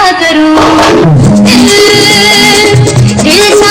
क्या करूँ। दिल दिल सा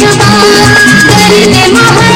जुबा करने मोहब्बत